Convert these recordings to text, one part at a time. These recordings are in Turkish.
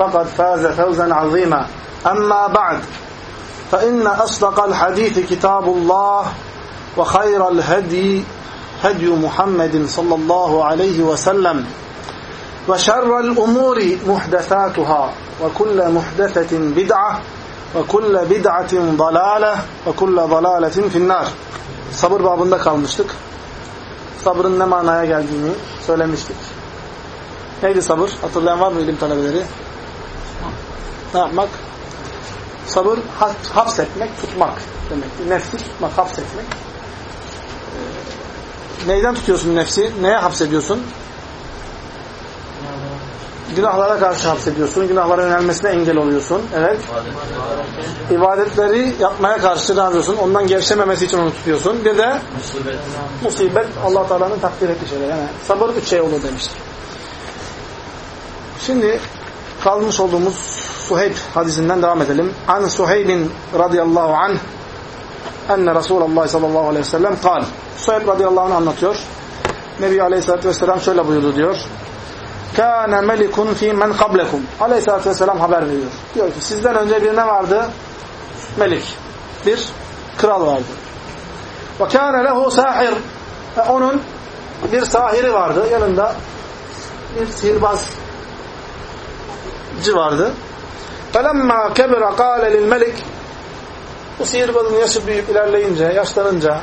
فقد فاز فوزا عظيما أما بعد فإن أصدق الحديث كتاب الله وخير الهدي هدي محمد صلى الله عليه وسلم وشر الأمور محدثاتها وكل محدثة بدعة وكل بدعة ضلالة وكل ضلالة في النار sabır babında kalmıştık. Sabrın ne manaya geldiğini söylemiştik. Neydi sabır? Hatırlayan var mı ilim talebeleri? Ne yapmak? Sabır hapsetmek, tutmak demek. Nefsi tutmak, hapsetmek. Neyden tutuyorsun nefsi? Neye hapsediyorsun? Günahlara karşı hapsediyorsun. Günahlara yönelmesine engel oluyorsun. Evet. İbadetleri yapmaya karşı ne yapıyorsun? Ondan gevşememesi için onu tutuyorsun. Bir de musibet. Musibet Allah Teala'nın takdir ettiği şeyler. Yani sabır üç şey olur demiştir. Şimdi kalmış olduğumuz Suheyb hadisinden devam edelim. An Suheybin radıyallahu anh enne Resulullah sallallahu aleyhi ve sellem kal. Suheyb radıyallahu anh anlatıyor. Nebi aleyhissalatü vesselam şöyle buyurdu diyor. Kâne melikun fî men kablekum. Aleyhissalatü vesselam haber veriyor. Diyor ki sizden önce bir ne vardı? Melik. Bir kral vardı. Ve kâne lehu sahir. Ve onun bir sahiri vardı. Yanında bir sihirbazcı vardı. فَلَمَّا كَبِرَ قَالَ لِلْمَلِكِ Bu sihirbazın yaşı büyüyüp ilerleyince, yaşlanınca,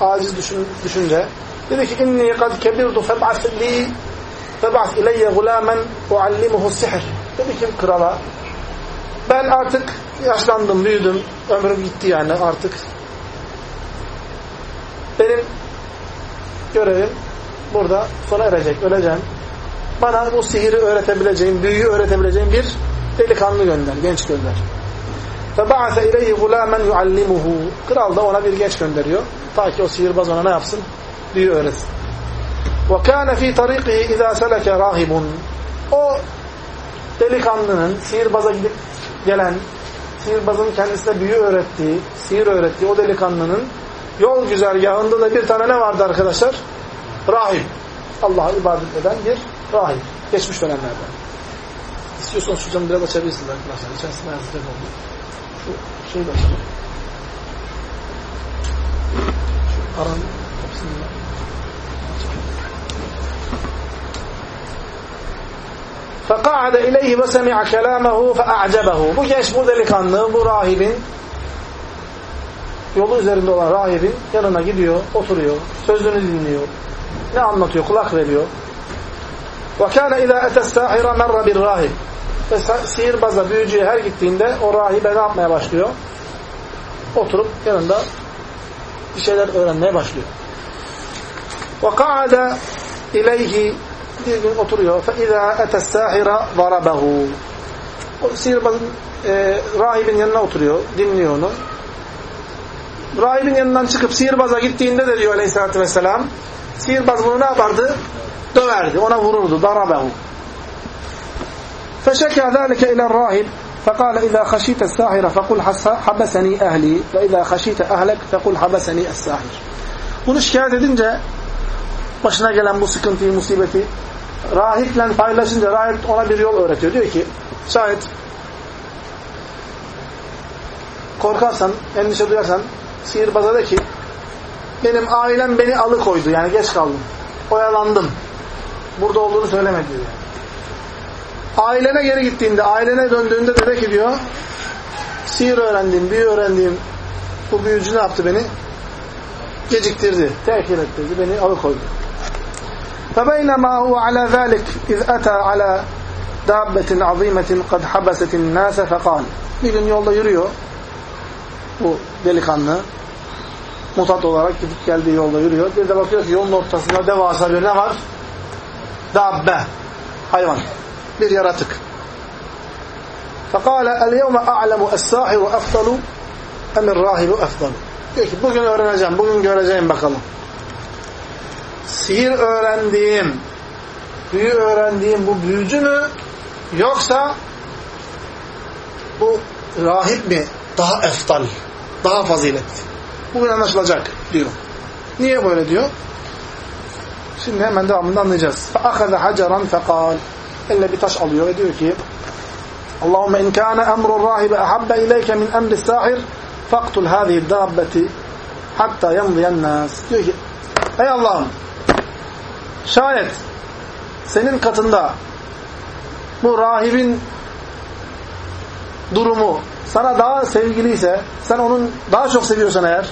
aciz düşün, düşünce dedi ki inni kad kebirtu feb'as li feb'as ileyye gulamen uallimuhu sihr. Dedi ki krala ben artık yaşlandım, büyüdüm, ömrüm gitti yani artık. Benim görevim burada sona erecek, öleceğim. Bana bu sihiri öğretebileceğim, büyüyü öğretebileceğim bir delikanlı gönder, genç gönder. فَبَعَثَ اِلَيْهِ غُلَامًا يُعَلِّمُهُ Kral da ona bir genç gönderiyor. Ta ki o sihirbaz ona ne yapsın? Büyü öğretsin. وَكَانَ ف۪ي طَرِيقِهِ اِذَا سَلَكَ رَاهِبٌ O delikanlının sihirbaza gidip gelen, sihirbazın kendisine büyü öğrettiği, sihir öğrettiği o delikanlının yol güzergahında da bir tane ne vardı arkadaşlar? Rahip. Allah'a ibadet eden bir rahip. Geçmiş dönemlerde. İstiyorsanız şu camı biraz açabilirsiniz arkadaşlar. İçerisinde yazıcak oldu. Şu şeyi de açalım. Şu aranın kapısını فَقَعَدَ اِلَيْهِ وَسَمِعَ كَلَامَهُ فَاَعْجَبَهُ Bu genç, bu delikanlı, bu rahibin yolu üzerinde olan rahibin yanına gidiyor, oturuyor, sözünü dinliyor. Ne anlatıyor? Kulak veriyor. وَكَانَ اِذَا اَتَ السَّاحِرَ مَرَّ بِالرَّاهِبِ Ve sihirbaza, büyücüye her gittiğinde o rahibe ne yapmaya başlıyor? Oturup yanında bir şeyler öğrenmeye başlıyor. وَقَعَدَ اِلَيْهِ Bir gün oturuyor. فَاِذَا اَتَ السَّاحِرَ ضَرَبَهُ O sihirbazın, e, rahibin yanına oturuyor, dinliyor onu. Rahibin yanından çıkıp sihirbaza gittiğinde de diyor aleyhissalatü vesselam sihirbaz bunu ne yapardı? Döverdi, ona vururdu. Darabehu. فشكى ذلك إلى الراهب فقال إذا خشيت الساحر فقل حبسني أهلي وإذا خشيت أهلك فقل حبسني الساحر Bunu şikayet edince başına gelen bu sıkıntıyı, musibeti rahiple paylaşınca rahip ona bir yol öğretiyor. Diyor ki şayet korkarsan, endişe duyarsan sihirbaza de ki benim ailem beni alıkoydu. Yani geç kaldım. Oyalandım. Burada olduğunu söylemedi diyor. Ailene geri gittiğinde, ailene döndüğünde de ki diyor sihir öğrendiğim, büyü öğrendiğim bu büyücü ne yaptı beni? Geciktirdi, tehir ettirdi, beni alıkoydu. فبينما هو على ذلك إذ أتى على دابة عظيمة قد حبست الناس فقال bir gün yolda yürüyor bu delikanlı mutat olarak gidip geldiği yolda yürüyor. Bir de bakıyor ki yolun ortasında devasa bir ne var? Dabbe. Hayvan. Bir yaratık. Fekale el yevme a'lemu es-sahiru eftalu emir rahibu eftalu. Diyor bugün öğreneceğim, bugün göreceğim bakalım. Sihir öğrendiğim, büyü öğrendiğim bu büyücü mü yoksa bu rahip mi daha eftal, daha faziletli. Bugün anlaşılacak diyor. Niye böyle diyor? Şimdi hemen devamında anlayacağız. فَأَخَذَ حَجَرًا فَقَالْ Elle bir taş alıyor ve diyor ki Allahümme in kâne emrul rahibe ahabbe ileyke min emri sahir faktul hâzihi dâbbeti hatta yamdiyen nâs. Diyor ki ey Allah'ım şayet senin katında bu rahibin durumu sana daha sevgiliyse sen onun daha çok seviyorsan eğer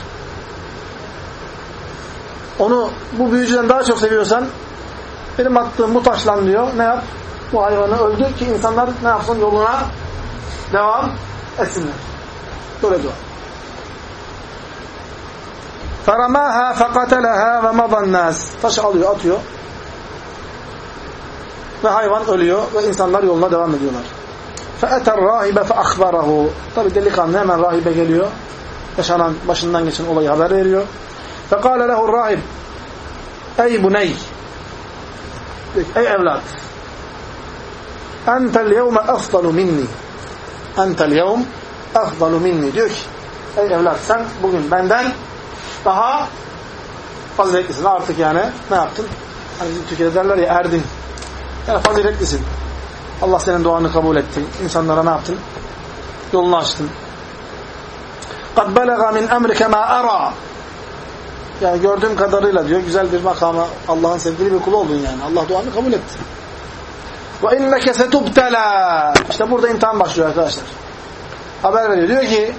onu bu büyücüden daha çok seviyorsan benim attığım bu taşlan diyor ne yap? Bu hayvanı öldür ki insanlar ne yapsın? Yoluna devam etsinler. Böyle dua. فَرَمَاهَا فَقَتَلَهَا وَمَضَى النَّاسِ Taşı alıyor, atıyor. Ve hayvan ölüyor ve insanlar yoluna devam ediyorlar. فَأَتَى الرَّاهِبَ فَأَخْبَرَهُ Tabi delikanlı hemen rahibe geliyor. Yaşanan, başından geçen olayı haber veriyor. فَقَالَ لَهُ الرَّاهِبِ Ey buney Ey evlat entel yevme afdalu minni entel yevm afdalu minni diyor ki ey evlat sen bugün benden daha faziletlisin artık yani ne yaptın hani bizim Türkiye'de derler ya erdin yani faziletlisin Allah senin duanı kabul etti insanlara ne yaptın yolunu açtın قَدْ بَلَغَ مِنْ اَمْرِكَ مَا أَرَى yani gördüğüm kadarıyla diyor güzel bir makama Allah'ın sevgili bir kulu oldun yani. Allah duanı kabul etti. Ve inneke setubtela. İşte burada imtihan başlıyor arkadaşlar. Haber veriyor. Diyor ki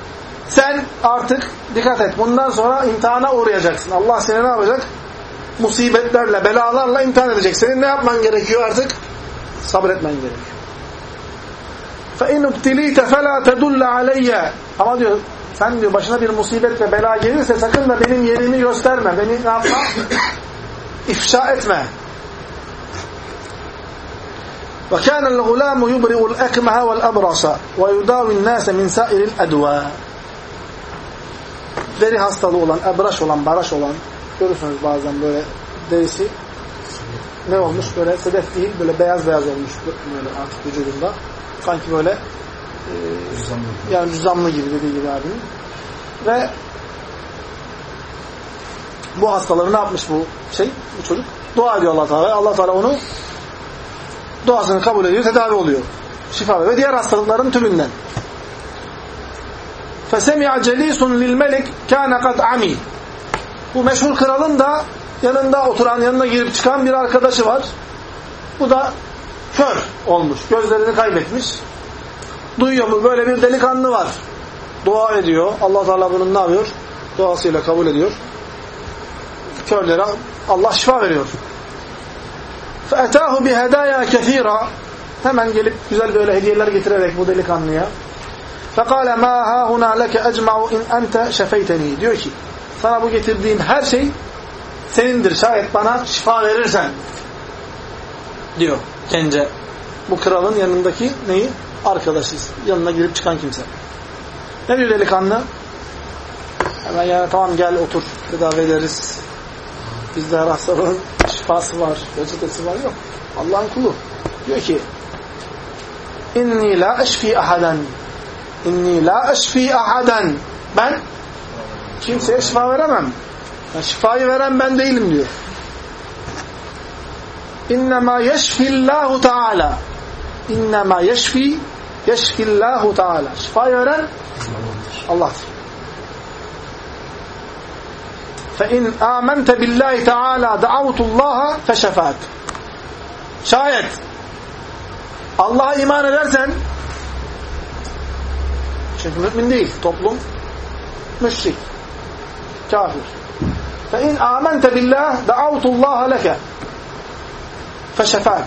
sen artık dikkat et. Bundan sonra imtihana uğrayacaksın. Allah seni ne yapacak? Musibetlerle, belalarla imtihan edecek. Senin ne yapman gerekiyor artık? Sabretmen gerekiyor. فَاِنْ اُبْتِلِيتَ فَلَا تَدُلَّ عَلَيَّ Ama diyor sen diyor başına bir musibet ve bela gelirse sakın da benim yerimi gösterme. Beni ne yapma? İfşa etme. وكان الغلام يبرئ الأكمه والأبرص ويداوي الناس من سائر الأدواء deri hastalığı olan, ebraş olan, baraş olan görürsünüz bazen böyle derisi ne olmuş böyle sedef değil böyle beyaz beyaz olmuş böyle artık vücudunda sanki böyle e, yani cüzamlı gibi dediği gibi abinin ve bu hastaları ne yapmış bu şey bu çocuk dua ediyor Allah Teala Allah Teala onu duasını kabul ediyor tedavi oluyor şifa ve diğer hastalıkların tümünden فَسَمِعَ جَلِيسٌ لِلْمَلِكِ كَانَ قَدْ عَمِي Bu meşhur kralın da yanında oturan, yanına girip çıkan bir arkadaşı var. Bu da kör olmuş, gözlerini kaybetmiş. Duyuyor mu? Böyle bir delikanlı var. Dua ediyor. Allah Teala bunun ne yapıyor? Duasıyla kabul ediyor. Körlere Allah şifa veriyor. فَاَتَاهُ بِهَدَايَا كَثِيرًا Hemen gelip güzel böyle hediyeler getirerek bu delikanlıya فَقَالَ مَا هَا هُنَا لَكَ اَجْمَعُ اِنْ اَنْتَ شَفَيْتَنِي Diyor ki, sana bu getirdiğim her şey senindir. Şayet bana şifa verirsen diyor gence. Bu kralın yanındaki neyi? Arkadaşız. Yanına girip çıkan kimse. Ne diyor delikanlı? Hemen yani tamam gel otur. Tedavi ederiz. Bizde her hastalığın şifası var. Reçetesi var. Yok. Allah'ın kulu. Diyor ki inni la eşfi ahaden inni la eşfi ahaden ben kimseye şifa veremem. Yani şifayı veren ben değilim diyor. İnnemâ yeşfillâhu teâlâ İnnemâ yeşfi yeşfillâhu teâlâ Şifayı veren Allah'tır. فَاِنْ آمَنْتَ بِاللّٰهِ تَعَالَى دَعَوْتُ اللّٰهَ فَشَفَاكَ Şayet Allah'a iman edersen Çünkü mümin değil. Toplum müşrik. Kafir. فَاِنْ آمَنْتَ بِاللّٰهِ دَعَوْتُ اللّٰهَ لَكَ فَشَفَاكَ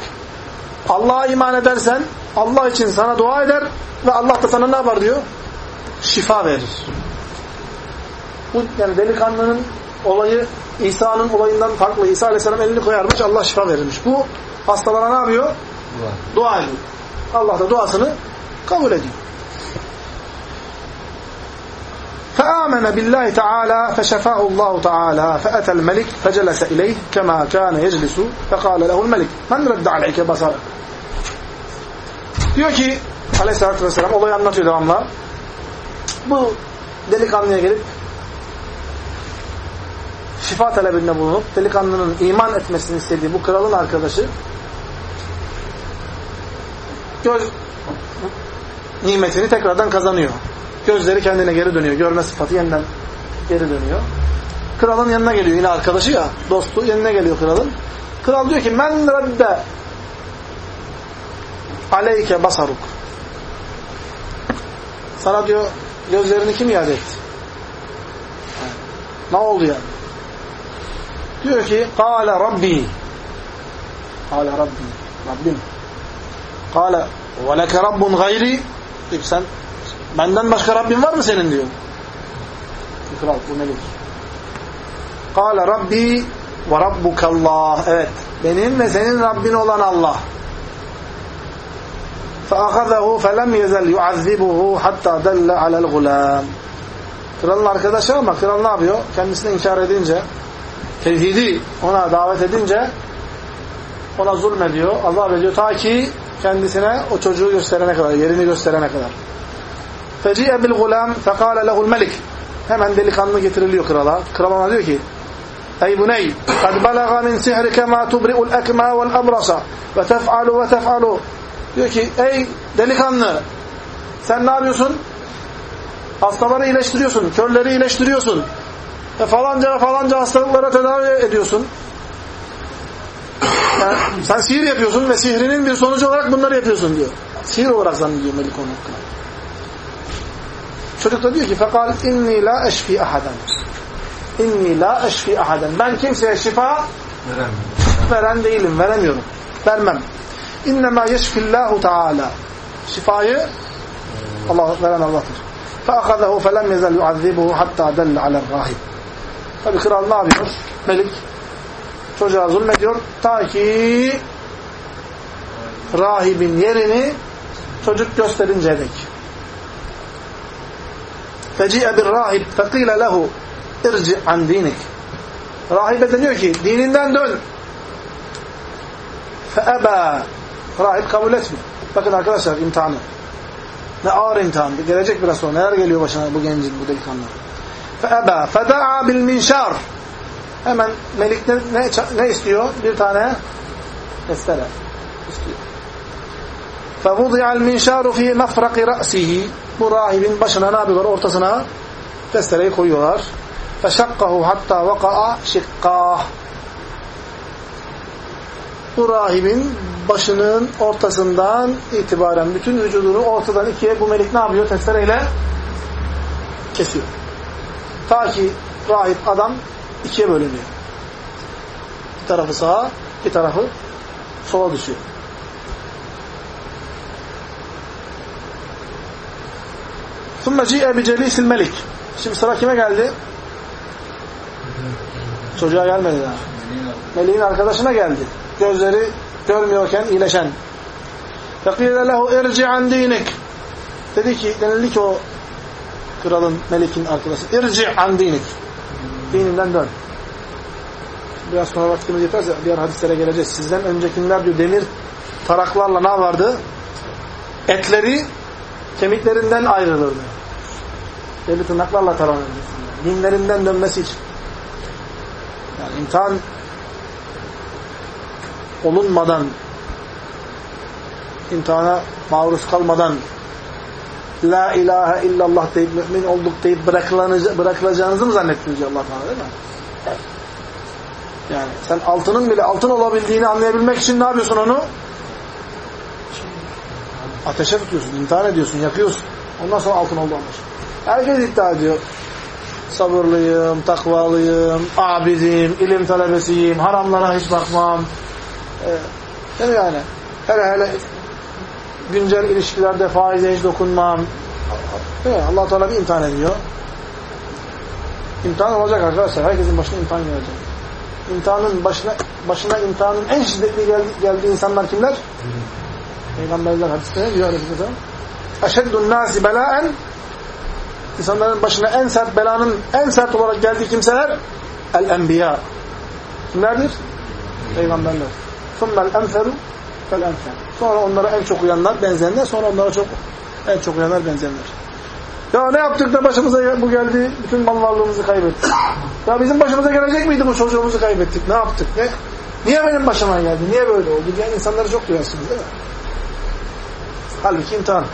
Allah'a iman edersen Allah için sana dua eder ve Allah da sana ne yapar diyor? Şifa verir. Bu yani delikanlının olayı İsa'nın olayından farklı. İsa Aleyhisselam elini koyarmış Allah şifa verirmiş. Bu hastalara ne yapıyor? Dua, dua ediyor. Allah da duasını kabul ediyor. فآمن بالله تعالى فشفاه الله تعالى فأتى الملك فجلس إليه كما كان يجلس فقال له الملك من رد عليك بصرك Diyor ki aleyhissalatü vesselam olayı anlatıyor devamlı. Bu delikanlıya gelip şifa talebinde bulunup delikanlının iman etmesini istediği bu kralın arkadaşı göz nimetini tekrardan kazanıyor. Gözleri kendine geri dönüyor. Görme sıfatı yeniden geri dönüyor. Kralın yanına geliyor. Yine arkadaşı ya, dostu yanına geliyor kralın. Kral diyor ki men radde aleyke basaruk. Sana diyor gözlerini kim iade etti? Ne oldu yani? Diyor ki Kale Rabbi Kale Rabbi Rabbim Kale ve leke Rabbun gayri Diyor sen benden başka Rabbin var mı senin diyor. Kral bu nedir? Kale Rabbi ve Rabbukallah Evet benim ve senin Rabbin olan Allah. فَأَخَذَهُ فَلَمْ يَزَلْ يُعَذِّبُهُ حَتَّى دَلَّ عَلَى الْغُلَامِ Kralın arkadaşı ama kral ne yapıyor? Kendisini inkar edince, tevhidi ona davet edince ona zulmediyor, azap ediyor ta ki kendisine o çocuğu gösterene kadar, yerini gösterene kadar. فَجِيَ بِالْغُلَامِ فَقَالَ لَهُ الْمَلِكِ Hemen delikanlı getiriliyor krala. Kral ona diyor ki Ey buney, قَدْ بَلَغَ مِنْ سِحْرِكَ مَا تُبْرِئُ الْاَكْمَا وَالْأَبْرَسَ وَتَفْعَلُ وَتَفْعَلُ Diyor ki ey delikanlı sen ne yapıyorsun? Hastaları iyileştiriyorsun, körleri iyileştiriyorsun. E falanca falanca hastalıklara tedavi ediyorsun. Yani sen sihir yapıyorsun ve sihrinin bir sonucu olarak bunları yapıyorsun diyor. Sihir olarak zannediyor Melik onu. Çocuk da diyor ki fekal inni la eşfi ahaden. İnni la eşfi ahaden. Ben kimseye şifa veren değilim, veremiyorum. Vermem. İnnemâ yeşfillâhu teâlâ. Şifayı Allah veren Allah'tır. فَأَخَذَهُ فَلَمْ يَزَلْ يُعَذِّبُهُ حَتَّى دَلَّ عَلَى الرَّاهِبِ Tabi kral ne yapıyor? Melik çocuğa zulmediyor. Ta ki rahibin yerini çocuk gösterinceye dek. فَجِئَ بِالرَّاهِبْ فَقِيلَ لَهُ اِرْجِعْ عَنْ دِينِكِ Rahibe deniyor ki dininden dön. فَأَبَى Rahip kabul etmiyor. Bakın arkadaşlar imtihanı. Ne ağır imtihan. Gelecek biraz sonra. Neler geliyor başına bu gencin, bu delikanlı. فَأَبَى فَدَعَى بِالْمِنْشَارِ Hemen Melik ne, ne, ne istiyor? Bir tane testere istiyor. فَوُضِعَ الْمِنْشَارُ ف۪ي مَفْرَقِ رَأْسِهِ Bu rahibin başına ne yapıyorlar? Ortasına testereyi koyuyorlar. فَشَقَّهُ hatta وَقَعَ شِقَّهِ Bu rahibin başının ortasından itibaren bütün vücudunu ortadan ikiye bu melik ne yapıyor? Testereyle kesiyor. Ta ki rahip adam ikiye bölünüyor. Bir tarafı sağa, bir tarafı sola düşüyor. ثُمَّ جِيءَ بِجَلِيسِ الْمَلِكِ Şimdi sıra kime geldi? Çocuğa gelmedi daha. Meleğin arkadaşına geldi. Gözleri görmüyorken iyileşen. فَقِيلَ لَهُ اِرْجِعَنْ دِينِكِ Dedi ki, denildi ki o kralın, melikin arkadaşı. اِرْجِعْ عَنْ دِينِكِ Dininden dön. Biraz sonra vaktimiz yeterse diğer hadislere geleceğiz. Sizden öncekiler diyor demir taraklarla ne vardı? Etleri kemiklerinden ayrılırdı. Deli tırnaklarla taranırdı. Dinlerinden dönmesi için. Yani imtihan olunmadan imtihana maruz kalmadan La ilahe illallah deyip mümin olduk deyip bırakılacağınızı mı zannettiniz Allah Teala değil mi? Yani sen altının bile altın olabildiğini anlayabilmek için ne yapıyorsun onu? Ateşe tutuyorsun, imtihan ediyorsun, yakıyorsun. Ondan sonra altın oldu onlar. Herkes iddia ediyor. Sabırlıyım, takvalıyım, abidim, ilim talebesiyim, haramlara hiç bakmam. Ee, değil mi yani? Hele hele güncel ilişkilerde faize hiç dokunmam. Değil mi? allah Teala bir imtihan ediyor. İmtihan olacak arkadaşlar. Herkesin başına imtihan gelecek. İmtihanın başına başına imtihanın en şiddetli geldi, geldiği insanlar kimler? Peygamberler hadiste ne diyor Aleyhisselam? Eşeddun nasi belaen İnsanların başına en sert belanın en sert olarak geldiği kimseler el-enbiya. Kimlerdir? Peygamberler. Enferu fel enfer. Sonra onlara en çok uyanlar, benzeyenler, sonra onlara çok en çok uyanlar, benzeyenler. Ya ne yaptık da başımıza bu geldi, bütün mal varlığımızı kaybettik. Ya bizim başımıza gelecek miydi bu çocuğumuzu kaybettik? Ne yaptık? Ne? Niye benim başıma geldi? Niye böyle oldu? Yani insanları çok duyarsınız değil mi? Halbuki imtihan.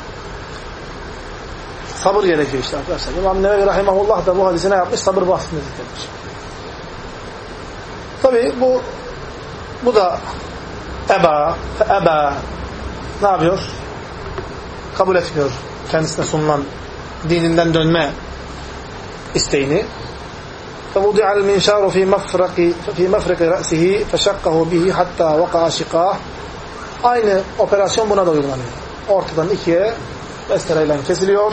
Sabır gerekiyor işte arkadaşlar. İmam Nevevi Rahimahullah da bu hadisine yapmış? Sabır bahsini zikretmiş. Tabi bu bu da eba, eba ne yapıyor? Kabul etmiyor kendisine sunulan dininden dönme isteğini. فوضع المنشار في مفرق في مفرق رأسه فشقه به حتى وقع شقاه. Aynı operasyon buna da uygulanıyor. Ortadan ikiye bestereyle kesiliyor.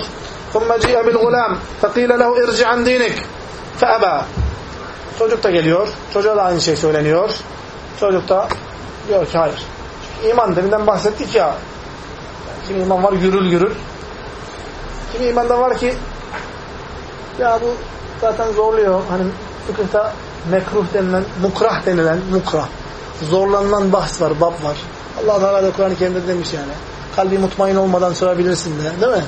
ثُمَّ جِئَ بِالْغُلَامِ فَقِيلَ لَهُ اِرْجِعَنْ دِينِكَ فَأَبَى Çocuk da geliyor. Çocuğa da aynı şey söyleniyor. Çocuk da diyor ki hayır. Çünkü iman deminden bahsettik ya. Kimi iman var gürül gürül. Kimi imanda var ki ya bu zaten zorluyor. Hani fıkıhta mekruh denilen, mukrah denilen, mukrah. Zorlanılan bahs var, bab var. Allah Teala da Kur'an-ı Kerim'de demiş yani. Kalbi mutmain olmadan sorabilirsin de. Değil mi?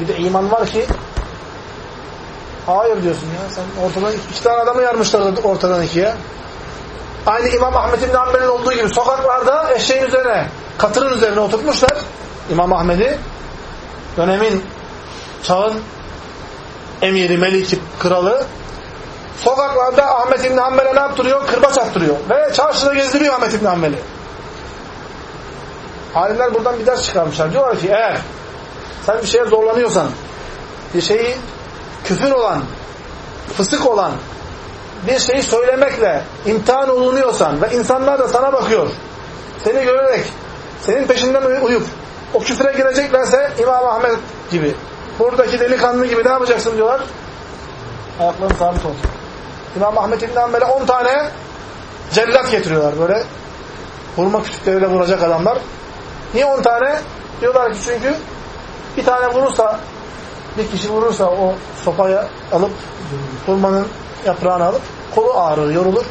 Bir de iman var ki hayır diyorsun ya. Sen ortadan iki tane adamı yarmışlar ortadan ikiye. Aynı İmam Ahmet İbn Hanbel'in olduğu gibi sokaklarda eşeğin üzerine, katırın üzerine oturtmuşlar. İmam Ahmet'i dönemin çağın emiri, meliki, kralı sokaklarda Ahmet İbn Hanbel'e ne yaptırıyor? Kırbaç attırıyor. Ve çarşıda gezdiriyor Ahmet İbn Hanbel'i. Alimler buradan bir ders çıkarmışlar. Diyorlar ki eğer sen bir şeye zorlanıyorsan, bir şeyi küfür olan, fısık olan bir şeyi söylemekle imtihan olunuyorsan ve insanlar da sana bakıyor, seni görerek, senin peşinden uyup o küfre gireceklerse İmam Ahmet gibi, buradaki delikanlı gibi ne yapacaksın diyorlar? Ayakların sabit olacak. İmam Ahmet İbn Hanbel'e 10 tane cellat getiriyorlar böyle. Vurma kütükleriyle vuracak adamlar. Niye 10 tane? Diyorlar ki çünkü bir tane vurursa, bir kişi vurursa o sopaya alıp, hurmanın yaprağını alıp, kolu ağrır, yorulur.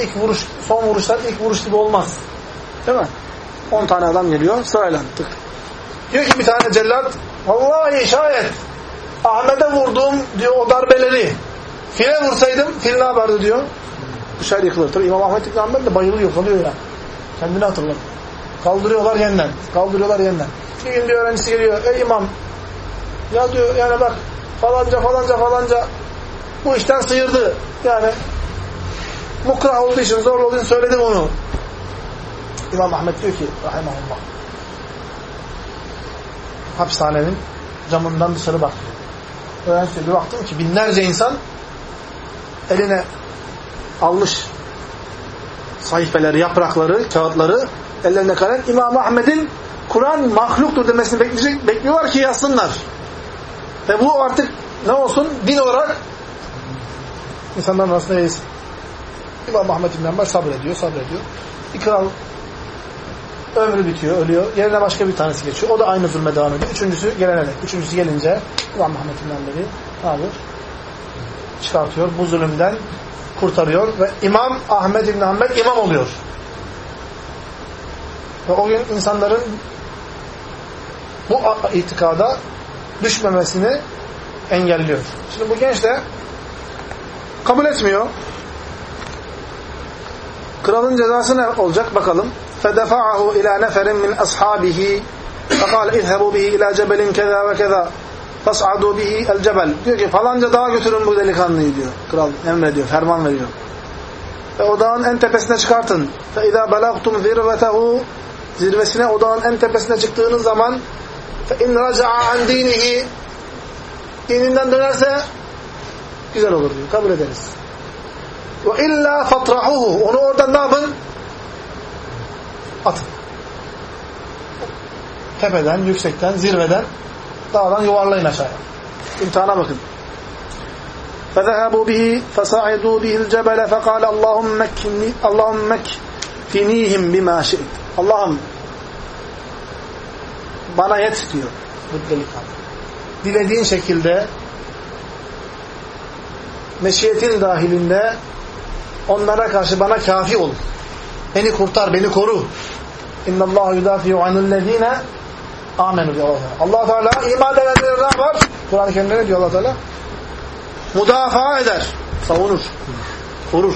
İlk vuruş, son vuruşlar ilk vuruş gibi olmaz. Değil mi? 10 tane adam geliyor, sırayla tık. Diyor ki bir tane cellat, vallahi şayet Ahmet'e vurduğum diyor o darbeleri file vursaydım fil ne yapardı diyor. Dışarı yıkılır. Tabii İmam Ahmet İbn Hanbel de bayılıyor, kalıyor ya. Kendini hatırlar. Kaldırıyorlar yeniden. Kaldırıyorlar yeniden. Bir gün bir öğrencisi geliyor. Ey imam ya diyor yani bak falanca falanca falanca bu işten sıyırdı. Yani mukrah olduğu için zor olduğu için söyledim onu. İmam Ahmet diyor ki rahimahullah hapishanenin camından dışarı bak. Öğrencisi bir baktım ki binlerce insan eline almış sayfeleri, yaprakları, kağıtları ellerine kalem İmam Ahmet'in Kur'an mahluktur demesini bekleyecek, bekliyorlar ki yazsınlar. Ve bu artık ne olsun? Din olarak insanların arasında yayılsın. İmam Ahmet İbn sabrediyor, sabrediyor. Bir kral ömrü bitiyor, ölüyor. Yerine başka bir tanesi geçiyor. O da aynı zulme devam ediyor. Üçüncüsü gelene dek. Üçüncüsü gelince İmam Ahmet İbn Hanbel'i ne yapıyor? Çıkartıyor. Bu zulümden kurtarıyor ve İmam Ahmet İbn Hanbel imam oluyor. Ve o gün insanların bu itikada düşmemesini engelliyor. Şimdi bu genç de kabul etmiyor. Kralın cezası ne olacak bakalım. فَدَفَعَهُ اِلَى نَفَرٍ مِنْ أَصْحَابِهِ فَقَالَ اِذْهَبُوا بِهِ اِلَى جَبَلٍ كَذَا وَكَذَا فَاسْعَدُوا بِهِ الْجَبَلِ Diyor ki falanca dağa götürün bu delikanlıyı diyor. Kral emrediyor, ferman veriyor. Ve o dağın en tepesine çıkartın. فَاِذَا بَلَغْتُمْ ذِرْوَتَهُ Zirvesine, o dağın en tepesine çıktığınız zaman فَاِنْ رَجَعَ عَنْ دِينِهِ Dininden dönerse güzel olur diyor. Kabul ederiz. وَاِلَّا فَطْرَحُهُ Onu oradan ne yapın? Atın. Tepeden, yüksekten, zirveden, dağdan yuvarlayın aşağıya. İmtihana bakın. فذهبوا به فصعدوا به الجبل فقال اللهم مكني اللهم مكفنيهم بما شئت Allah'ım bana yet diyor bu. Dilediğin şekilde meşiyetin dahilinde onlara karşı bana kafi ol. Beni kurtar, beni koru. İnna Allahu yudafi'u anillezine amenu diyor Allah. Allah Teala iman edenlere ne yapar? Kur'an-ı Kerim'de ne diyor Allah Teala? Müdafaa eder, savunur, korur.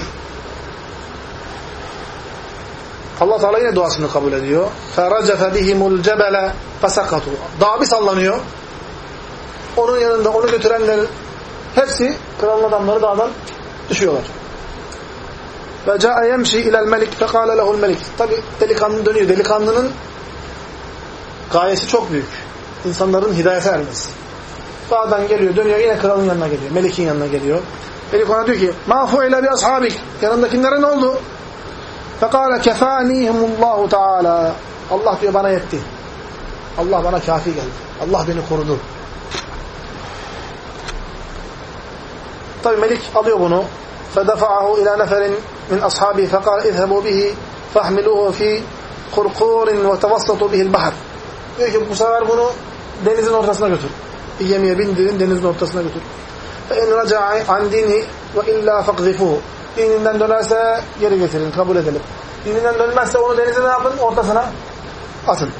Allah Teala yine duasını kabul ediyor. فَرَجَفَ بِهِمُ الْجَبَلَ فَسَقَطُوا Dağ bir sallanıyor. Onun yanında onu götürenler hepsi kralın adamları dağdan düşüyorlar. وَجَاءَ يَمْشِي اِلَى الْمَلِكِ فَقَالَ لَهُ الْمَلِكِ Tabi delikanlı dönüyor. Delikanlının gayesi çok büyük. İnsanların hidayete ermesi. Dağdan geliyor, dönüyor, yine kralın yanına geliyor. Melik'in yanına geliyor. Melik ona diyor ki, مَا فُعِلَ بِأَصْحَابِكِ Yanındakilere ne oldu? فَقَالَ كَفَانِيهِمُ اللّٰهُ تَعَالَى Allah diyor bana yetti. Allah bana kafi geldi. Allah beni korudu. Tabi Melik alıyor bunu. فَدَفَعَهُ اِلَى نَفَرٍ مِنْ أَصْحَابِهِ فَقَالَ اِذْهَبُوا بِهِ فَاحْمِلُوهُ ف۪ي قُرْقُورٍ وَتَوَسَّطُوا بِهِ الْبَحَرِ Diyor ki bu sefer bunu denizin ortasına götür. Bir gemiye bindirin denizin ortasına götür. فَاِنْ رَجَعَ عَنْ دِينِ وَاِلَّا فَقْذِفُوهُ Dininden dönerse geri getirin, kabul edelim. Dininden dönmezse onu denize ne yapın? Ortasına atın.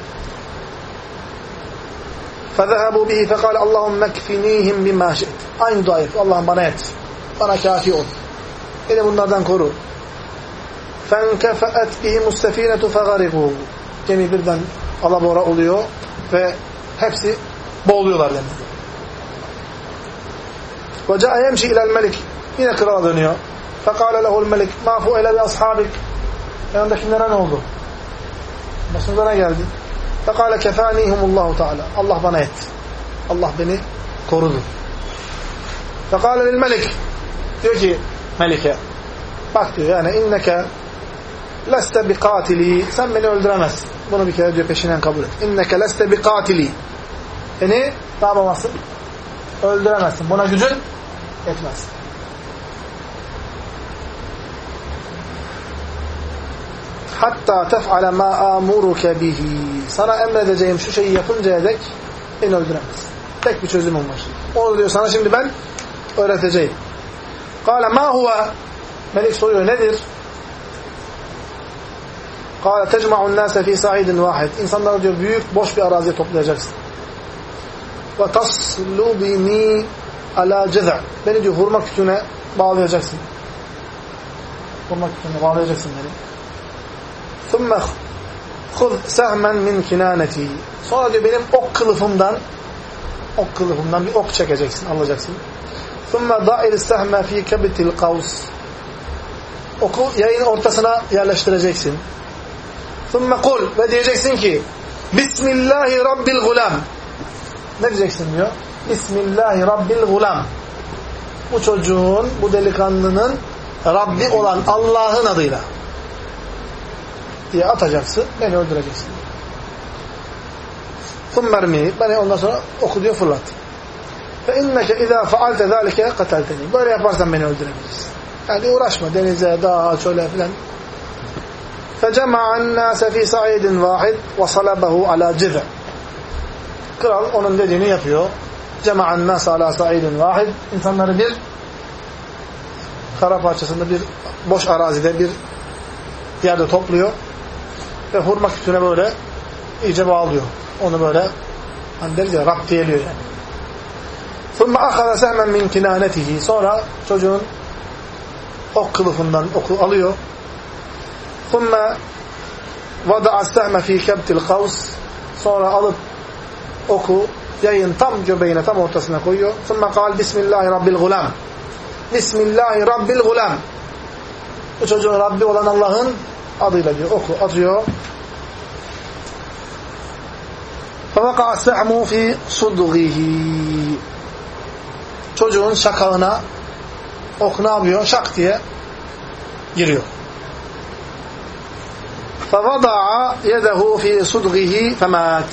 فَذَهَبُوا بِهِ فَقَالَ اللّٰهُمْ مَكْفِن۪يهِمْ بِمَا شِئْتِ Aynı dua et. Allah'ım bana et. Bana kafi ol. Beni bunlardan koru. فَاَنْكَفَأَتْ بِهِمُ السَّف۪ينَةُ فَغَرِقُوا Gemi birden alabora oluyor ve hepsi boğuluyorlar denizde. وَجَاءَ يَمْشِ اِلَى الْمَلِكِ Yine krala dönüyor. فَقَالَ لَهُ الْمَلِكِ مَا فُعِلَ بِأَصْحَابِكِ Yanındakilere ne oldu? Başınıza ne geldi? فَقَالَ كَفَانِيهُمُ اللّٰهُ Teala. Allah bana etti. Allah beni korudu. فَقَالَ لِلْمَلِكِ Diyor ki Melike bak diyor yani inneke leste bi katili sen beni öldüremezsin. Bunu bir kere diyor peşinden kabul et. İnneke leste bi katili beni ne yapamazsın? Öldüremezsin. Buna gücün yetmez. Hatta tef'ale ma amuruke bihi. Sana emredeceğim şu şeyi yapıncaya dek beni öldüremezsin. Tek bir çözümüm var. Onu diyor sana şimdi ben öğreteceğim. Kale ma huve Melik soruyor nedir? Kale tecma'un nase fi sa'idin vahid. İnsanları diyor büyük boş bir araziye toplayacaksın. Ve taslubini ala ceza. Beni diyor hurma kütüğüne bağlayacaksın. Hurma kütüğüne bağlayacaksın beni. ثُمَّ خُذْ سَهْمًا مِنْ كِنَانَتِي Sonra diyor benim ok kılıfımdan ok kılıfımdan bir ok çekeceksin, alacaksın. ثُمَّ ضَعِرِ السَّهْمَ ف۪ي كَبِتِ الْقَوْسِ Oku yayın ortasına yerleştireceksin. ثُمَّ قُلْ Ve diyeceksin ki Bismillahi Rabbil Gulam Ne diyeceksin diyor? Bismillahi Rabbil Gulam Bu çocuğun, bu delikanlının Rabbi olan Allah'ın adıyla diye atacaksın, beni öldüreceksin. ثُمَّ Beni ondan sonra oku diyor fırlat. فَاِنَّكَ اِذَا فَعَلْتَ ذَٰلِكَ قَتَلْتَنِي Böyle yaparsan beni öldürebilirsin. Yani uğraşma denize, dağa, çöle filan. فَجَمَعَ النَّاسَ ف۪ي سَعِيدٍ وَاحِدٍ وَصَلَبَهُ عَلَى جِذَ Kral onun dediğini yapıyor. جَمَعَ النَّاسَ عَلَى سَعِيدٍ وَاحِدٍ İnsanları bir kara parçasında bir boş arazide bir yerde topluyor ve hurma kütüğüne böyle iyice bağlıyor. Onu böyle hani deriz ya raptiyeliyor yani. ثُمَّ أَخَذَ سَهْمًا مِنْ كِنَانَتِهِ Sonra çocuğun ok kılıfından oku alıyor. ثُمَّ وَضَعَ السَّهْمَ ف۪ي كَبْتِ الْقَوْسِ Sonra alıp oku yayın tam göbeğine tam ortasına koyuyor. ثُمَّ قال Bismillahi Rabbil Gulam Bismillahi Rabbil Gulam Bu çocuğun Rabbi olan Allah'ın adıyla diyor. Oku, atıyor. فَوَقَعَ السَّحْمُ ف۪ي صُدْغِهِ Çocuğun şakağına ok ne yapıyor? Şak diye giriyor. فَوَضَعَ يَدَهُ ف۪ي صُدْغِهِ فَمَاتِ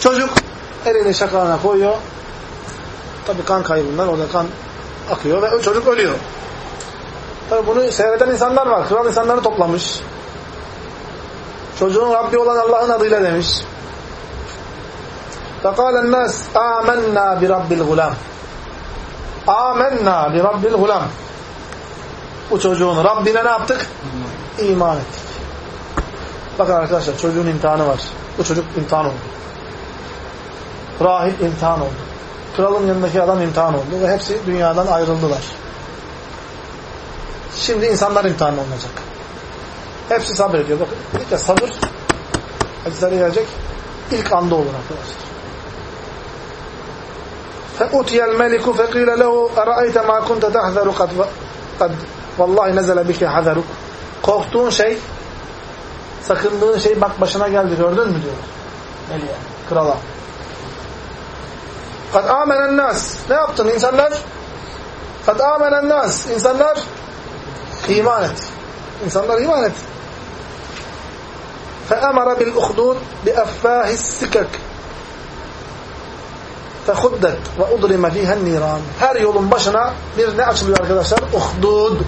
Çocuk elini şakağına koyuyor. Tabi kan kaybından orada kan akıyor ve çocuk ölüyor. Tabi bunu seyreden insanlar var. Kral insanları toplamış. Çocuğun Rabbi olan Allah'ın adıyla demiş. فَقَالَ النَّاسِ آمَنَّا بِرَبِّ الْغُلَامِ آمَنَّا بِرَبِّ الْغُلَامِ Bu çocuğun Rabbine ne yaptık? İman ettik. Bakın arkadaşlar çocuğun imtihanı var. Bu çocuk imtihan oldu. Rahip imtihan oldu. Kralın yanındaki adam imtihan oldu ve hepsi dünyadan ayrıldılar. Şimdi insanlar imtihan olacak. Hepsi sabrediyor. Bakın ilk de sabır hadisleri gelecek. ilk anda olur arkadaşlar. فَاُتِيَ الْمَلِكُ فَقِيلَ لَهُ اَرَأَيْتَ مَا كُنْتَ تَحْذَرُ قَدْ قَدْ وَاللّٰهِ نَزَلَ بِكَ حَذَرُكَ Korktuğun şey, sakındığın şey bak başına geldi gördün mü diyor. Meliye, krala. قَدْ آمَنَ النَّاسِ Ne yaptın insanlar? قَدْ آمَنَ النَّاسِ İnsanlar iman et. İnsanlar iman et. فأمر بالأخدود بأفاه السكك. فخدت وأضرم فيها النيران. هر يولون بشنا بير نعشل يا أخدود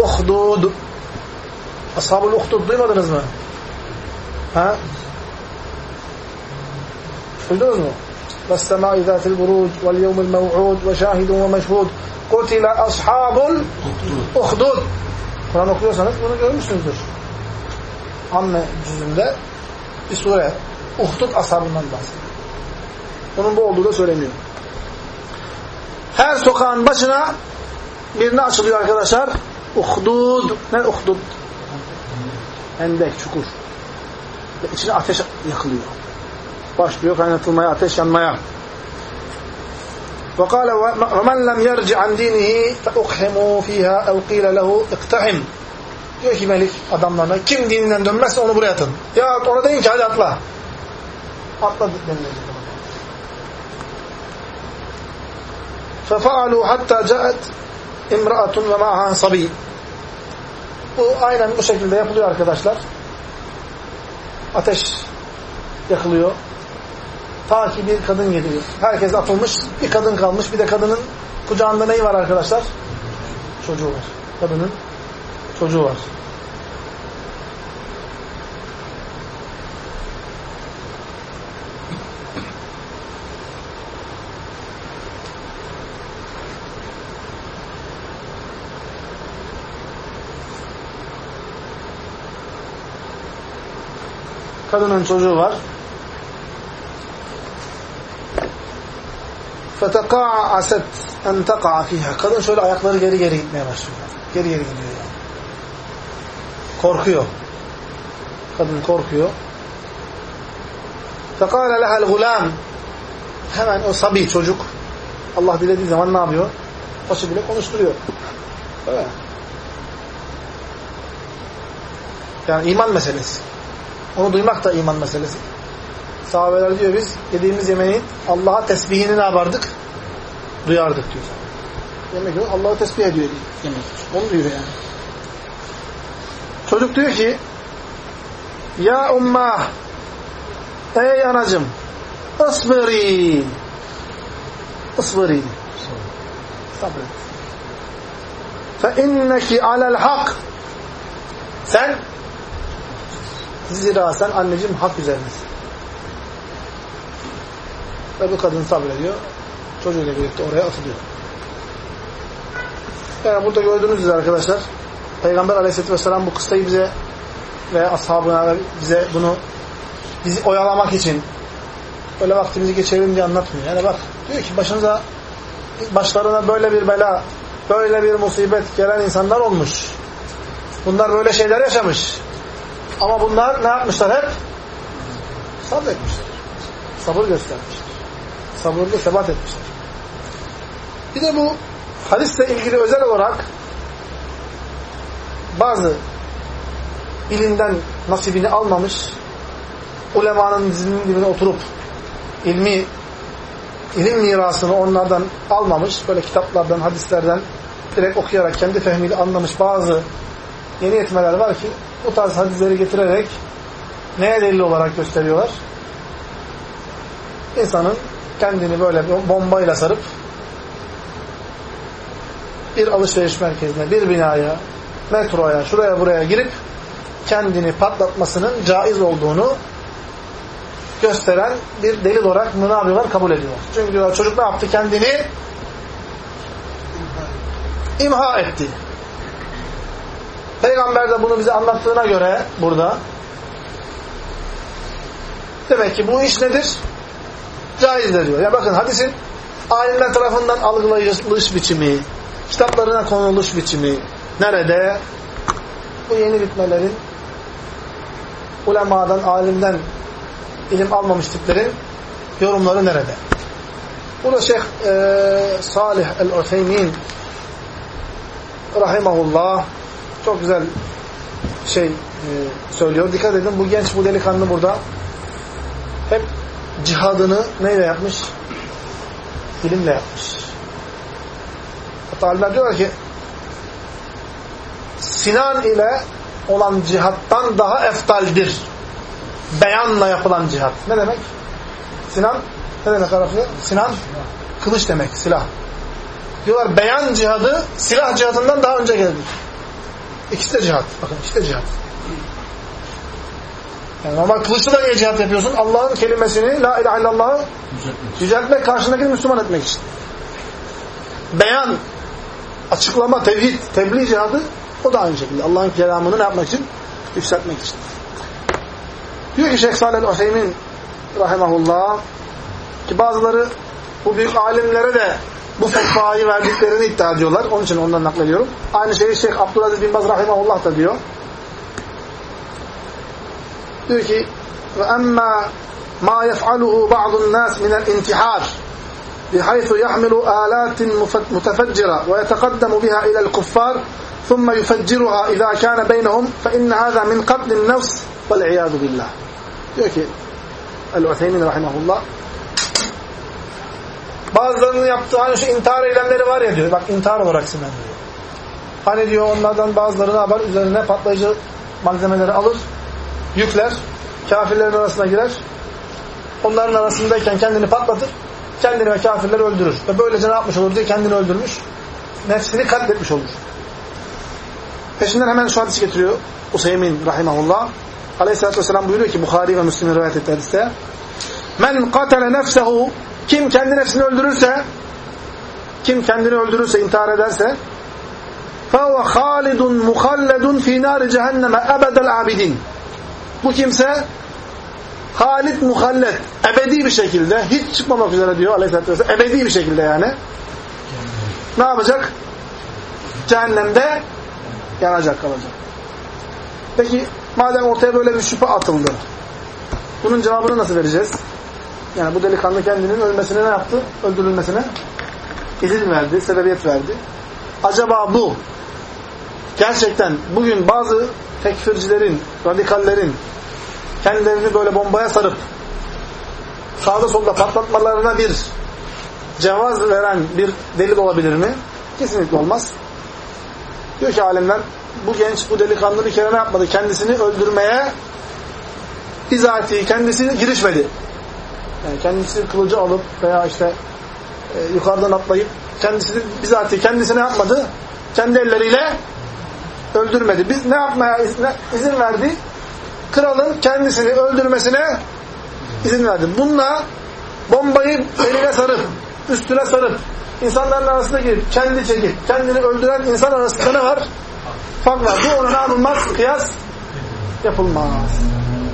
أخدود. أصحاب الأخدود دين ودن ها؟ فلدون والسماء ذات البروج واليوم الموعود وشاهد ومشهود. قتل أصحاب الأخدود. قرآن أخدود سنة ونجل مسلم Amme cüzünde bir sure. Uhdud ashabından bahsediyor. Onun bu olduğu da söyleniyor. Her sokağın başına birine açılıyor arkadaşlar. Uhdud. Ne uhdud? Hendek, çukur. Ve içine ateş yakılıyor. Başlıyor kaynatılmaya, ateş yanmaya. وقال ومن لم يرجع عن دينه فأقحموا فيها أو قيل له اقتحم diyor ki Melik adamlarına kim dininden dönmezse onu buraya atın. Ya ona deyin ki hadi atla. Atla denilecek. فَفَعَلُوا حَتَّى جَاءَتْ اِمْرَأَةٌ وَمَعَهَا صَبِيٌّ Bu aynen bu şekilde yapılıyor arkadaşlar. Ateş yakılıyor. Ta ki bir kadın geliyor. Herkes atılmış, bir kadın kalmış. Bir de kadının kucağında neyi var arkadaşlar? Çocuğu var. Kadının çocuğu var. Kadının çocuğu var. فَتَقَاعَسَتْ اَنْ تَقَعَ ف۪يهَا Kadın şöyle ayakları geri geri gitmeye başlıyor. Geri geri gidiyor yani. Korkuyor. Kadın korkuyor. فَقَالَ لَهَا الْغُلَامِ Hemen o sabi çocuk Allah dilediği zaman ne yapıyor? Başı bile konuşturuyor. Öyle. Yani iman meselesi. Onu duymak da iman meselesi. Sahabeler diyor biz yediğimiz yemeğin Allah'a tesbihini ne yapardık? Duyardık diyor. Yemek yok. Allah'ı tesbih ediyor yemek. Onu duyuyor yani. Çocuk diyor ki Ya ummah Ey anacım Isbiri Isbiri Sabret Fe inneki alel hak Sen Zira sen anneciğim hak üzerindesin. Ve bu kadın sabrediyor. Çocuğuyla birlikte oraya atılıyor. Yani burada gördüğünüz üzere arkadaşlar Peygamber aleyhisselatü vesselam bu kıssayı bize ve ashabına bize bunu bizi oyalamak için öyle vaktimizi geçirelim diye anlatmıyor. Yani bak diyor ki başınıza başlarına böyle bir bela böyle bir musibet gelen insanlar olmuş. Bunlar böyle şeyler yaşamış. Ama bunlar ne yapmışlar hep? Sabretmişler. Sabır göstermişler. Sabırlı sebat etmişler. Bir de bu hadisle ilgili özel olarak bazı ilimden nasibini almamış ulemanın dizinin dibine oturup ilmi ilim mirasını onlardan almamış, böyle kitaplardan, hadislerden direkt okuyarak kendi fehmiyle anlamış bazı yeni yetmeler var ki bu tarz hadisleri getirerek neye delil olarak gösteriyorlar? İnsanın kendini böyle bombayla sarıp bir alışveriş merkezine, bir binaya, metroya, şuraya buraya girip kendini patlatmasının caiz olduğunu gösteren bir delil olarak bunu? Kabul ediyorlar. Çünkü diyorlar çocuk ne yaptı? Kendini imha etti. Peygamber de bunu bize anlattığına göre burada demek ki bu iş nedir? Caizdir diyor. Ya bakın hadisin alimler tarafından algılayış biçimi, kitaplarına konuluş biçimi nerede? Bu yeni bitmelerin ulemadan, alimden ilim almamış tiplerin yorumları nerede? Burada Şeyh e, Salih el-Utheymin rahimahullah çok güzel şey e, söylüyor. Dikkat edin bu genç, bu delikanlı burada hep cihadını neyle yapmış? İlimle yapmış. Hatta alimler diyorlar ki Sinan ile olan cihattan daha eftaldir. Beyanla yapılan cihat. Ne demek? Sinan ne demek Arapça? Sinan kılıç demek, silah. Diyorlar beyan cihadı silah cihadından daha önce geldi. İkisi de cihat. Bakın ikisi de cihat. Yani normal kılıçla da niye cihat yapıyorsun? Allah'ın kelimesini, la ilahe illallah'ı yüceltmek, karşındakini Müslüman etmek için. Beyan, açıklama, tevhid, tebliğ cihadı o da aynı şekilde Allah'ın kelamını ne yapmak için? Yükseltmek için. Diyor ki Şeyh Salih Uheymin rahimahullah ki bazıları bu büyük alimlere de bu fetvayı verdiklerini iddia ediyorlar. Onun için ondan naklediyorum. Aynı şeyi Şeyh Abdülaziz bin Baz rahimahullah da diyor. Diyor ki ve emma ma yef'aluhu ba'dun nas minel intihar بحيث يحمل آلات متفجرة ويتقدم بها إلى الكفار ثم يفجرها إذا كان بينهم فإن هذا من قتل النفس والعياذ بالله diyor ki El-Utheymin rahimahullah bazılarının yaptığı hani şu intihar eylemleri var ya diyor bak intihar olarak sinirlendiriyor hani diyor onlardan bazıları ne yapar üzerine patlayıcı malzemeleri alır yükler kafirlerin arasına girer onların arasındayken kendini patlatır kendini ve kafirleri öldürür ve böylece ne yapmış olur diye kendini öldürmüş nefsini katletmiş olur peşinden hemen şu hadisi getiriyor Useymin rahimahullah Aleyhisselatü Vesselam buyuruyor ki Bukhari ve Müslim'in rivayet ettiği hadiste Men katale nefsehu kim kendi nefsini öldürürse kim kendini öldürürse, intihar ederse فَهُوَ خَالِدٌ مُخَلَّدٌ فِي نَارِ cehenneme ebedel abidin bu kimse Halid muhallet, ebedi bir şekilde, hiç çıkmamak üzere diyor Aleyhisselatü Vesselam, ebedi bir şekilde yani. Ne yapacak? Cehennemde yanacak, kalacak. Peki Madem ortaya böyle bir şüphe atıldı. Bunun cevabını nasıl vereceğiz? Yani bu delikanlı kendinin ölmesine ne yaptı? Öldürülmesine izin verdi, sebebiyet verdi. Acaba bu gerçekten bugün bazı tekfircilerin, radikallerin kendilerini böyle bombaya sarıp sağda solda patlatmalarına bir cevaz veren bir delil olabilir mi? Kesinlikle olmaz. Diyor ki alimler bu genç, bu delikanlı bir kere ne yapmadı? Kendisini öldürmeye bizatihi kendisi girişmedi. Yani kendisi kılıcı alıp veya işte e, yukarıdan atlayıp kendisini bizatihi kendisine yapmadı. Kendi elleriyle öldürmedi. Biz ne yapmaya izin verdi? Kralın kendisini öldürmesine izin verdi. Bununla bombayı eline sarıp, üstüne sarıp, insanların arasında girip, kendi çekip, kendini öldüren insan arasında ne var? fark var. Bu ona ne yapılmaz? Kıyas yapılmaz.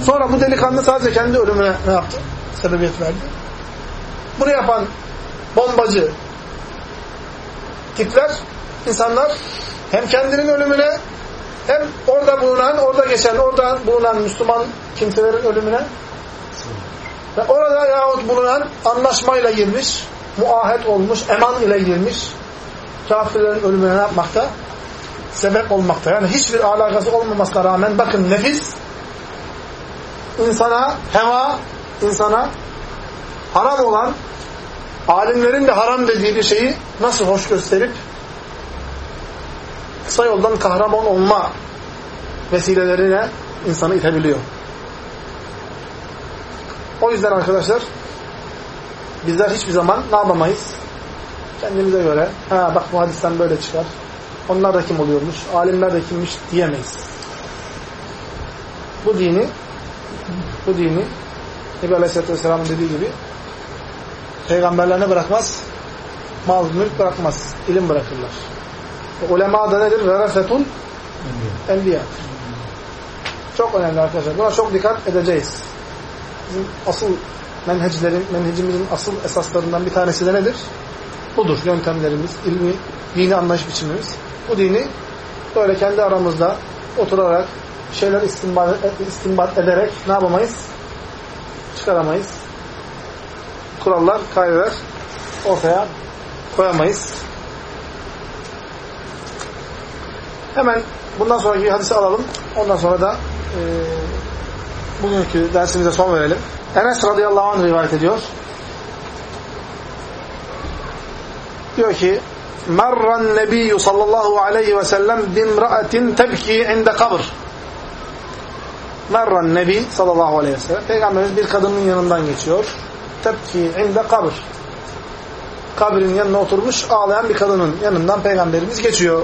Sonra bu delikanlı sadece kendi ölümüne ne yaptı? Sebebiyet verdi. Bunu yapan bombacı tipler, insanlar hem kendinin ölümüne hem orada bulunan, orada geçen, orada bulunan Müslüman kimselerin ölümüne ve orada yahut bulunan anlaşmayla girmiş, muahet olmuş, eman ile girmiş kafirlerin ölümüne ne yapmakta? sebep olmakta. Yani hiçbir alakası olmamasına rağmen bakın nefis insana, heva insana haram olan, alimlerin de haram dediği bir şeyi nasıl hoş gösterip kısa yoldan kahraman olma vesilelerine insanı itebiliyor. O yüzden arkadaşlar bizler hiçbir zaman ne yapamayız? Kendimize göre ha bak bu hadisten böyle çıkar. Onlar da kim oluyormuş? Alimler de kimmiş diyemeyiz. Bu dini bu dini Nebi Aleyhisselatü Vesselam'ın dediği gibi peygamberlerine bırakmaz mal mülk bırakmaz. ilim bırakırlar. Ulema da nedir? Verefetul enbiya. Çok önemli arkadaşlar. Buna çok dikkat edeceğiz. Bizim asıl menheclerin, menhecimizin asıl esaslarından bir tanesi de nedir? Budur yöntemlerimiz, ilmi, dini anlayış biçimimiz. Bu dini böyle kendi aramızda oturarak şeyler istinbat, istinbat ederek ne yapamayız? Çıkaramayız. Kurallar, kaideler ortaya koyamayız. Hemen bundan sonraki hadisi alalım. Ondan sonra da e, bugünkü dersimize son verelim. Enes radıyallahu anh rivayet ediyor. Diyor ki Merran nebiyyü sallallahu aleyhi ve sellem bimra'atin tebki inde kabr. Merran nebi sallallahu aleyhi ve sellem Peygamberimiz bir kadının yanından geçiyor. Tebki inde kabr. Kabrin yanına oturmuş ağlayan bir kadının yanından Peygamberimiz geçiyor.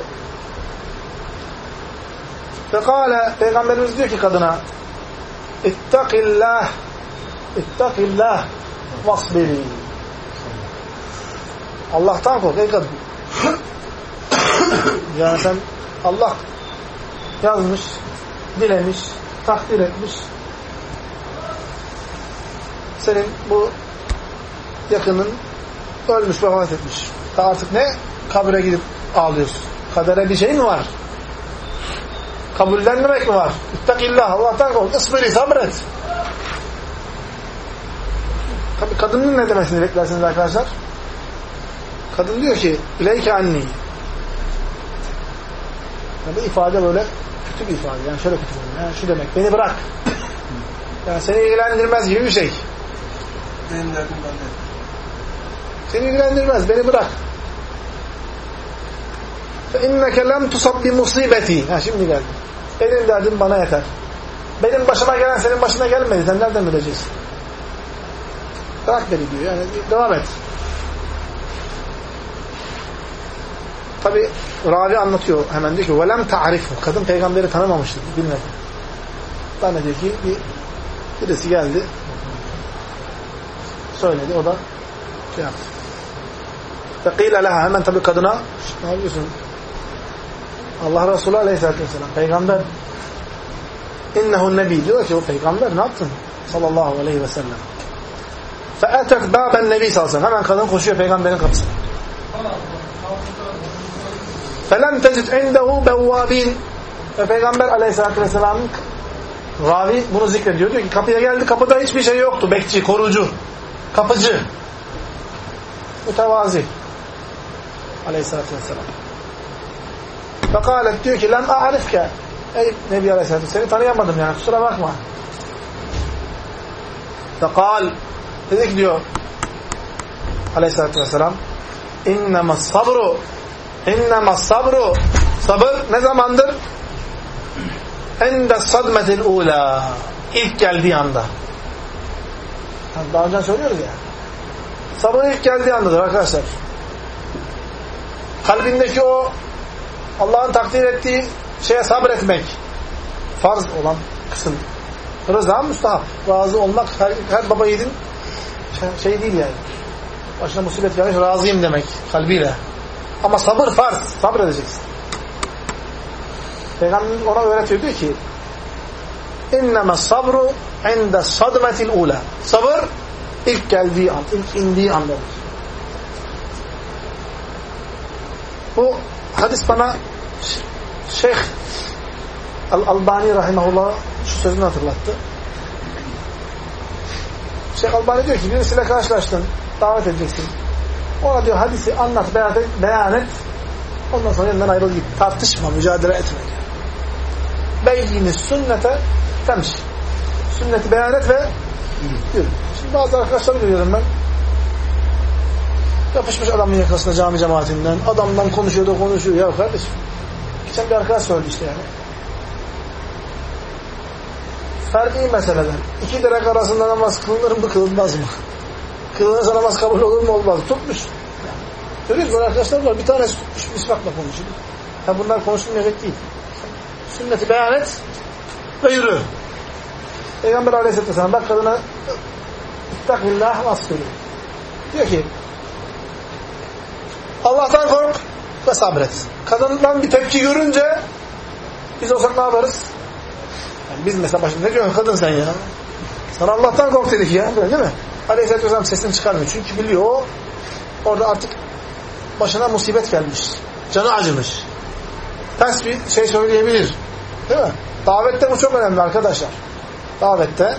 Fekale Peygamberimiz diyor ki kadına İttakillah İttakillah vasbiri Allah'tan kork ey kadın. yani sen Allah yazmış, dilemiş, takdir etmiş. Senin bu yakının ölmüş, vefat etmiş. Da artık ne? Kabire gidip ağlıyorsun. Kadere bir şey mi var? Kabullenmemek mi var? İttakillah, Allah'tan kork. Isbiri, sabret. Tabi kadının ne demesini beklersiniz arkadaşlar? Kadın diyor ki, ileyke anni. Yani bu ifade böyle kötü bir ifade. Yani şöyle kötü bir yani şu demek, beni bırak. Yani seni ilgilendirmez gibi bir şey. Benim derdim bende. Seni ilgilendirmez, beni bırak. فَاِنَّكَ لَمْ تُصَبْ بِمُصِيبَتِي Ha şimdi geldi. Benim derdim bana yeter. Benim başıma gelen senin başına gelmedi. Sen nereden bileceksin? Bırak beni diyor. Yani devam et. Tabi ravi anlatıyor hemen diyor ki وَلَمْ تَعْرِفُ Kadın peygamberi tanımamıştı. Bilmedi. Zannediyor ki bir, birisi geldi. Söyledi. O da şey yaptı. فَقِيلَ لَهَا Hemen tabi kadına ne yapıyorsun? Allah Resulü Aleyhisselatü Vesselam peygamber innehu nebi diyor ki o peygamber ne yaptın? Sallallahu aleyhi ve sellem. Fe'etek bâben nebi sallallahu Hemen kadın koşuyor peygamberin kapısına. Felem tecid indehu bevvâbîn ve peygamber aleyhissalatü vesselamın ravi bunu zikrediyor. Diyor ki kapıya geldi kapıda hiçbir şey yoktu. Bekçi, koruyucu, kapıcı. Mütevazi. Aleyhissalatü vesselam. Fekalet diyor ki lem a'rifke Ey Nebi Aleyhisselatü seni tanıyamadım yani kusura bakma. Fekal dedi ki diyor Aleyhisselatü Vesselam innema sabru innema sabru sabır ne zamandır? Ende sadmetil ula ilk geldiği anda. Yani daha önce söylüyoruz ya. Sabır ilk geldiği andadır arkadaşlar. Kalbindeki o Allah'ın takdir ettiği şeye sabretmek farz olan kısım. Rıza müstahap. Razı olmak her, her baba yiğidin şey değil yani. Başına musibet gelmiş razıyım demek kalbiyle. Ama sabır farz. Sabredeceksin. Peygamber ona öğretiyor diyor ki inneme sabru inde sadmetil ula. Sabır ilk geldiği an, ilk indiği andadır. Bu hadis bana Şeyh Al-Albani rahimahullah şu sözünü hatırlattı. Şeyh Albani diyor ki birisiyle karşılaştın, davet edeceksin. Ona diyor hadisi anlat, beyan et, beyan et. Ondan sonra yanından ayrıl git. Tartışma, mücadele etme. Beyyini sünnete temş. Sünneti beyan et ve yürü. Şimdi bazı arkadaşlar görüyorum ben Yapışmış adamın yakasına cami cemaatinden. Adamdan konuşuyor da konuşuyor. Ya kardeşim. Geçen bir arkadaş söyledi işte yani. Ferdi meseleler. İki direk arasında namaz kılınır mı kılınmaz mı? Kılınırsa namaz kabul olur mu olmaz mı? Tutmuş. Görüyoruz böyle arkadaşlar var. Bir tanesi tutmuş misvakla konuşuyor. Ha bunlar konuşulmayacak değil. Sünneti beyan et ve yürü. Peygamber aleyhisselatü vesselam bak kadına İttakillah nasıl söylüyor? Diyor ki Allah'tan kork ve sabret. Kadından bir tepki görünce biz olsak ne yaparız? Yani biz mesela başında ne diyorsun kadın sen ya? Sana Allah'tan kork dedik ya. Değil mi? Aleyhisselatü Vesselam sesini çıkarmıyor. Çünkü biliyor o orada artık başına musibet gelmiş. Canı acımış. Ters bir şey söyleyebilir. Değil mi? Davette bu çok önemli arkadaşlar. Davette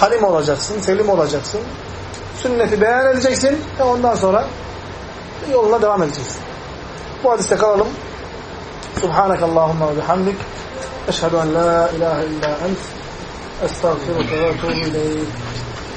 halim olacaksın, selim olacaksın. Sünneti beyan edeceksin ve ondan sonra yoluna devam edeceksin. Bu hadiste kalalım. Subhanakallahumma ve bihamdik. Eşhedü en la ilahe illa ent. Estağfiruke ve etubu ileyk.